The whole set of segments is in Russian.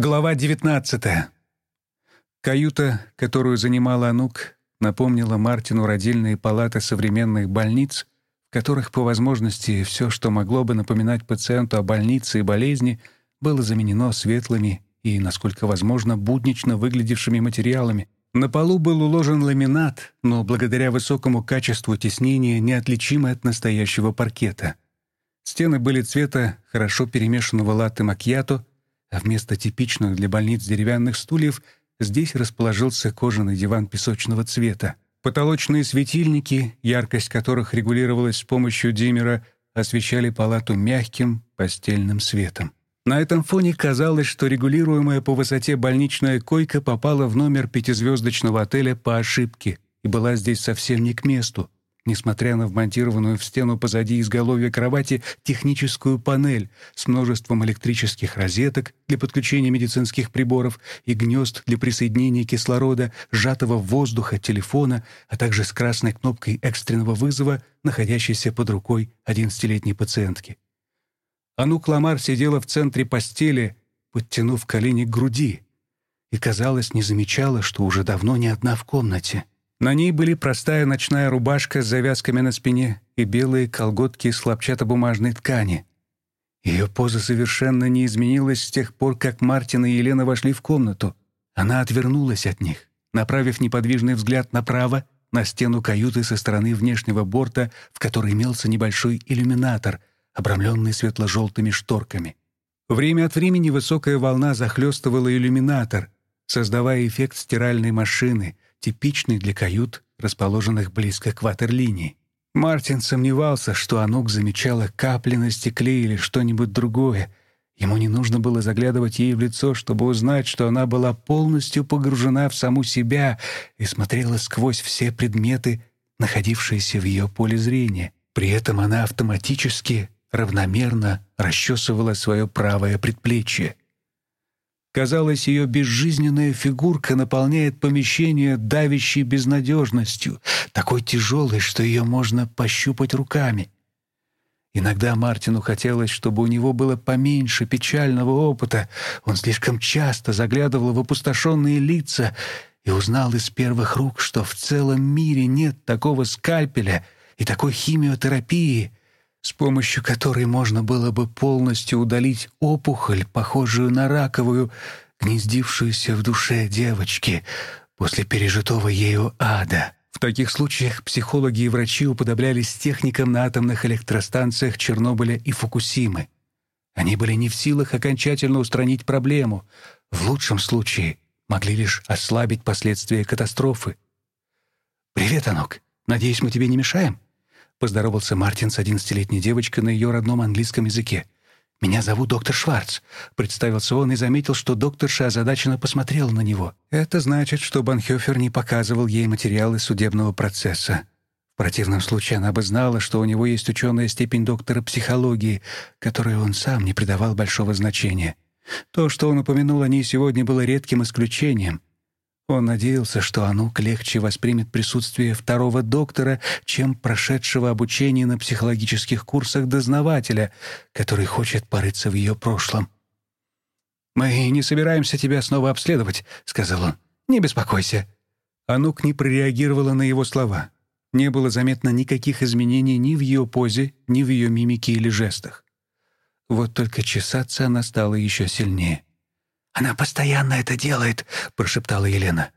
Глава 19. Каюта, которую занимала Анук, напомнила Мартину родильные палаты современных больниц, в которых по возможности все, что могло бы напоминать пациенту о больнице и болезни, было заменено светлыми и, насколько возможно, буднично выглядевшими материалами. На полу был уложен ламинат, но благодаря высокому качеству теснения неотличимый от настоящего паркета. Стены были цвета хорошо перемешанного латте макьято, а вместо типичных для больниц деревянных стульев здесь расположился кожаный диван песочного цвета. Потолочные светильники, яркость которых регулировалась с помощью диммера, освещали палату мягким постельным светом. На этом фоне казалось, что регулируемая по высоте больничная койка попала в номер пятизвездочного отеля по ошибке и была здесь совсем не к месту несмотря на вмонтированную в стену позади изголовья кровати техническую панель с множеством электрических розеток для подключения медицинских приборов и гнезд для присоединения кислорода, сжатого воздуха, телефона, а также с красной кнопкой экстренного вызова, находящейся под рукой одиннадцатилетней пациентки. Анук Ламар сидела в центре постели, подтянув колени к груди, и, казалось, не замечала, что уже давно не одна в комнате. На ней были простая ночная рубашка с завязками на спине и белые колготки из хлопчатобумажной ткани. Ее поза совершенно не изменилась с тех пор, как Мартин и Елена вошли в комнату. Она отвернулась от них, направив неподвижный взгляд направо, на стену каюты со стороны внешнего борта, в которой имелся небольшой иллюминатор, обрамленный светло-желтыми шторками. Время от времени высокая волна захлестывала иллюминатор, создавая эффект стиральной машины — типичный для кают, расположенных близко к ватерлинии. Мартин сомневался, что Анук замечала капли на стекле или что-нибудь другое. Ему не нужно было заглядывать ей в лицо, чтобы узнать, что она была полностью погружена в саму себя и смотрела сквозь все предметы, находившиеся в ее поле зрения. При этом она автоматически, равномерно расчесывала свое правое предплечье. Казалось, ее безжизненная фигурка наполняет помещение давящей безнадежностью, такой тяжелой, что ее можно пощупать руками. Иногда Мартину хотелось, чтобы у него было поменьше печального опыта. Он слишком часто заглядывал в опустошенные лица и узнал из первых рук, что в целом мире нет такого скальпеля и такой химиотерапии, с помощью которой можно было бы полностью удалить опухоль, похожую на раковую, гнездившуюся в душе девочки после пережитого ею ада. В таких случаях психологи и врачи уподоблялись техникам на атомных электростанциях Чернобыля и Фукусимы. Они были не в силах окончательно устранить проблему, в лучшем случае могли лишь ослабить последствия катастрофы. «Привет, Анок. Надеюсь, мы тебе не мешаем?» Поздоровался Мартин с одиннадцатилетней девочкой на ее родном английском языке. «Меня зовут доктор Шварц», — представился он и заметил, что докторша озадаченно посмотрела на него. Это значит, что Банхёфер не показывал ей материалы судебного процесса. В противном случае она бы знала, что у него есть ученая степень доктора психологии, которой он сам не придавал большого значения. То, что он упомянул о ней сегодня, было редким исключением. Он надеялся, что Анук легче воспримет присутствие второго доктора, чем прошедшего обучение на психологических курсах дознавателя, который хочет порыться в ее прошлом. «Мы не собираемся тебя снова обследовать», — сказал он. «Не беспокойся». Анук не прореагировала на его слова. Не было заметно никаких изменений ни в ее позе, ни в ее мимике или жестах. Вот только чесаться она стала еще сильнее. «Она постоянно это делает», — прошептала Елена.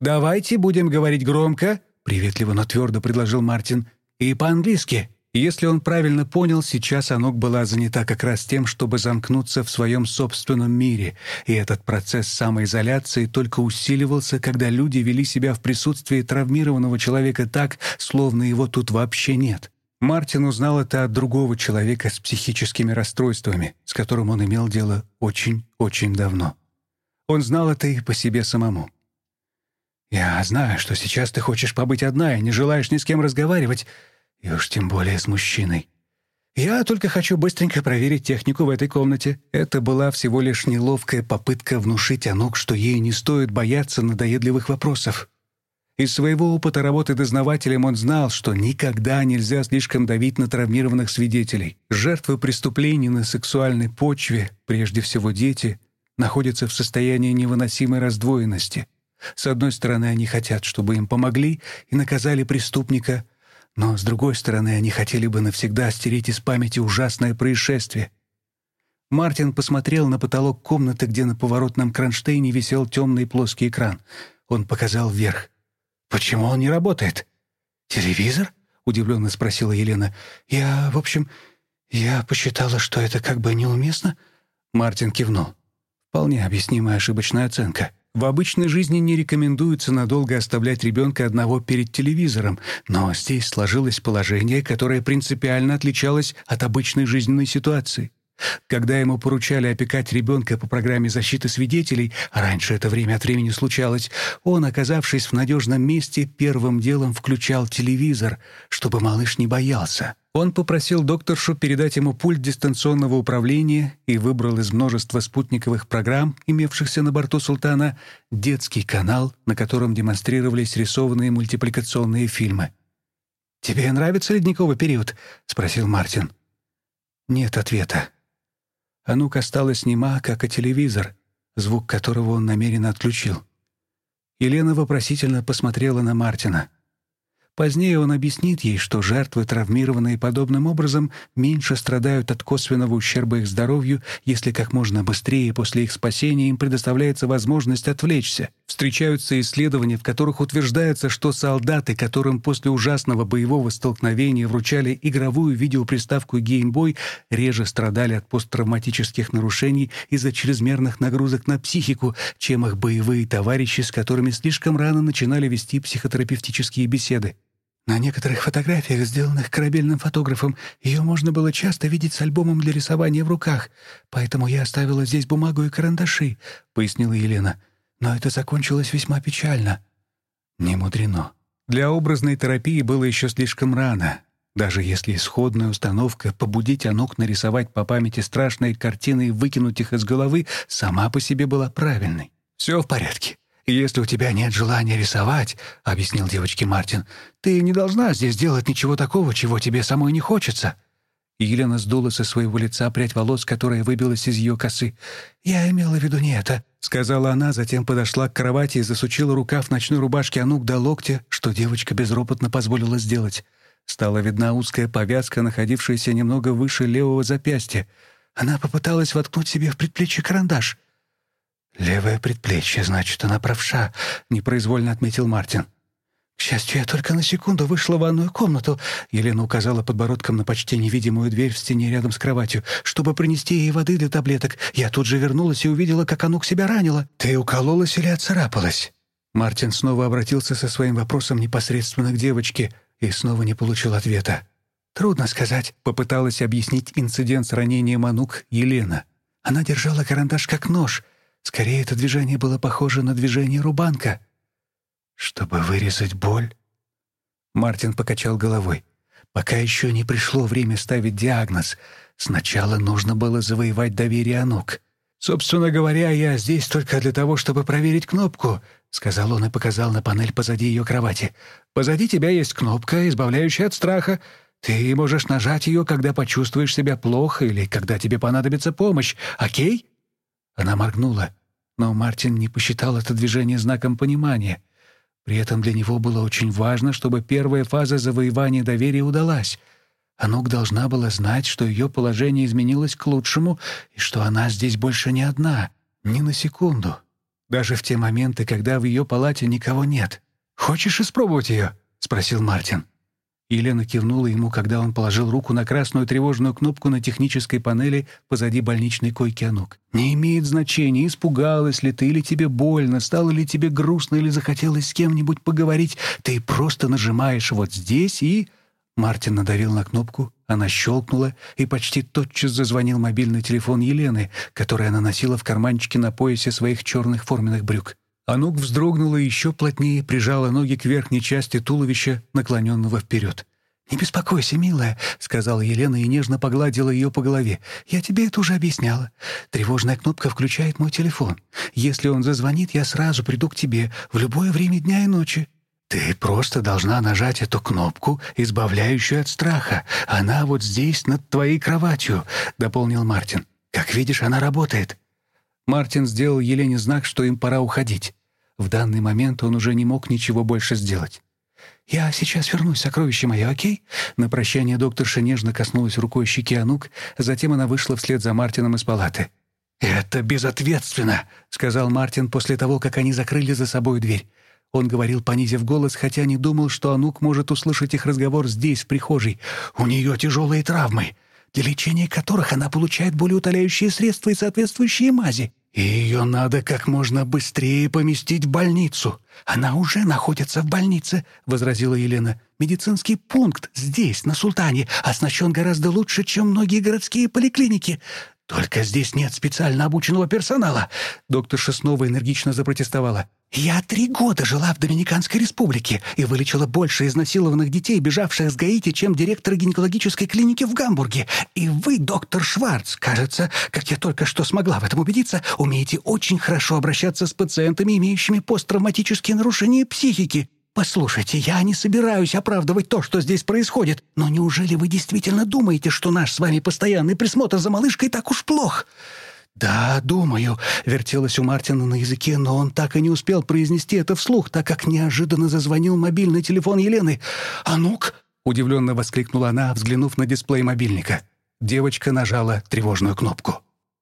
«Давайте будем говорить громко», — приветливо, но твердо предложил Мартин. «И по-английски». Если он правильно понял, сейчас Анок была занята как раз тем, чтобы замкнуться в своем собственном мире, и этот процесс самоизоляции только усиливался, когда люди вели себя в присутствии травмированного человека так, словно его тут вообще нет. Мартин узнал это от другого человека с психическими расстройствами, с которым он имел дело очень-очень давно. Он знал это и по себе самому. «Я знаю, что сейчас ты хочешь побыть одна и не желаешь ни с кем разговаривать, и уж тем более с мужчиной. Я только хочу быстренько проверить технику в этой комнате». Это была всего лишь неловкая попытка внушить Анук, что ей не стоит бояться надоедливых вопросов. Из своего опыта работы дознавателем он знал, что никогда нельзя слишком давить на травмированных свидетелей. Жертвы преступлений на сексуальной почве, прежде всего дети, находятся в состоянии невыносимой раздвоенности. С одной стороны, они хотят, чтобы им помогли и наказали преступника, но с другой стороны, они хотели бы навсегда стереть из памяти ужасное происшествие. Мартин посмотрел на потолок комнаты, где на поворотном кронштейне висел темный плоский экран. Он показал вверх. «Почему он не работает?» «Телевизор?» — удивленно спросила Елена. «Я, в общем, я посчитала, что это как бы неуместно». Мартин кивнул. «Вполне объяснимая ошибочная оценка. В обычной жизни не рекомендуется надолго оставлять ребенка одного перед телевизором, но здесь сложилось положение, которое принципиально отличалось от обычной жизненной ситуации. Когда ему поручали опекать ребенка по программе защиты свидетелей, раньше это время от времени случалось, он, оказавшись в надежном месте, первым делом включал телевизор, чтобы малыш не боялся. Он попросил докторшу передать ему пульт дистанционного управления и выбрал из множества спутниковых программ, имевшихся на борту «Султана», детский канал, на котором демонстрировались рисованные мультипликационные фильмы. «Тебе нравится ледниковый период?» — спросил Мартин. Нет ответа. Анук осталась нема, как и телевизор, звук которого он намеренно отключил. Елена вопросительно посмотрела на Мартина. Позднее он объяснит ей, что жертвы, травмированные подобным образом, меньше страдают от косвенного ущерба их здоровью, если как можно быстрее после их спасения им предоставляется возможность отвлечься. Встречаются исследования, в которых утверждается, что солдаты, которым после ужасного боевого столкновения вручали игровую видеоприставку Game Boy, реже страдали от посттравматических нарушений из-за чрезмерных нагрузок на психику, чем их боевые товарищи, с которыми слишком рано начинали вести психотерапевтические беседы. На некоторых фотографиях, сделанных корабельным фотографом, ее можно было часто видеть с альбомом для рисования в руках, поэтому я оставила здесь бумагу и карандаши», — пояснила Елена. «Но это закончилось весьма печально». Не мудрено. Для образной терапии было еще слишком рано. Даже если исходная установка побудить Анук нарисовать по памяти страшные картины и выкинуть их из головы сама по себе была правильной. «Все в порядке. «Если у тебя нет желания рисовать, — объяснил девочке Мартин, — ты не должна здесь делать ничего такого, чего тебе самой не хочется». Елена сдула со своего лица прядь волос, которая выбилась из ее косы. «Я имела в виду не это», — сказала она, затем подошла к кровати и засучила рукав ночной рубашки Анук до локтя, что девочка безропотно позволила сделать. Стала видна узкая повязка, находившаяся немного выше левого запястья. Она попыталась воткнуть себе в предплечье карандаш. «Левое предплечье, значит, она правша», — непроизвольно отметил Мартин. «К счастью, я только на секунду вышла в ванную комнату», — Елена указала подбородком на почти невидимую дверь в стене рядом с кроватью, «чтобы принести ей воды для таблеток. Я тут же вернулась и увидела, как Анук себя ранила. Ты укололась или отцарапалась?» Мартин снова обратился со своим вопросом непосредственно к девочке и снова не получил ответа. «Трудно сказать», — попыталась объяснить инцидент с ранением Анук Елена. «Она держала карандаш как нож». Скорее, это движение было похоже на движение рубанка. Чтобы вырезать боль? Мартин покачал головой. Пока еще не пришло время ставить диагноз. Сначала нужно было завоевать доверие Анук. «Собственно говоря, я здесь только для того, чтобы проверить кнопку», — сказал он и показал на панель позади ее кровати. «Позади тебя есть кнопка, избавляющая от страха. Ты можешь нажать ее, когда почувствуешь себя плохо или когда тебе понадобится помощь. Окей?» Она моргнула, но Мартин не посчитал это движение знаком понимания. При этом для него было очень важно, чтобы первая фаза завоевания доверия удалась. Анук должна была знать, что ее положение изменилось к лучшему и что она здесь больше не одна, ни на секунду. Даже в те моменты, когда в ее палате никого нет. «Хочешь испробовать ее?» — спросил Мартин. Елена кивнула ему, когда он положил руку на красную тревожную кнопку на технической панели позади больничной койки Анук. «Не имеет значения, испугалась ли ты, или тебе больно, стало ли тебе грустно, или захотелось с кем-нибудь поговорить. Ты просто нажимаешь вот здесь и...» Мартин надавил на кнопку, она щелкнула, и почти тотчас зазвонил мобильный телефон Елены, который она носила в карманчике на поясе своих черных форменных брюк. Анук вздрогнула и еще плотнее прижала ноги к верхней части туловища, наклоненного вперед. «Не беспокойся, милая», — сказала Елена и нежно погладила ее по голове. «Я тебе это уже объясняла. Тревожная кнопка включает мой телефон. Если он зазвонит, я сразу приду к тебе в любое время дня и ночи». «Ты просто должна нажать эту кнопку, избавляющую от страха. Она вот здесь, над твоей кроватью», — дополнил Мартин. «Как видишь, она работает». Мартин сделал Елене знак, что им пора уходить. В данный момент он уже не мог ничего больше сделать. «Я сейчас вернусь, сокровище мое, окей?» На прощание докторша нежно коснулась рукой щеки Анук, затем она вышла вслед за Мартином из палаты. «Это безответственно», — сказал Мартин после того, как они закрыли за собой дверь. Он говорил, понизив голос, хотя не думал, что Анук может услышать их разговор здесь, в прихожей. «У нее тяжелые травмы, для лечения которых она получает болеутоляющие средства и соответствующие мази. И ее надо как можно быстрее поместить в больницу. Она уже находится в больнице, — возразила Елена. Медицинский пункт здесь, на Султане, оснащен гораздо лучше, чем многие городские поликлиники. «Только здесь нет специально обученного персонала!» Докторша снова энергично запротестовала. «Я три года жила в Доминиканской республике и вылечила больше изнасилованных детей, бежавших с Гаити, чем директор гинекологической клиники в Гамбурге. И вы, доктор Шварц, кажется, как я только что смогла в этом убедиться, умеете очень хорошо обращаться с пациентами, имеющими посттравматические нарушения психики. «Послушайте, я не собираюсь оправдывать то, что здесь происходит, но неужели вы действительно думаете, что наш с вами постоянный присмотр за малышкой так уж плох?» «Да, думаю», — вертелось у Мартина на языке, но он так и не успел произнести это вслух, так как неожиданно зазвонил мобильный телефон Елены. «А ну-ка!» — удивленно воскликнула она, взглянув на дисплей мобильника. Девочка нажала тревожную кнопку.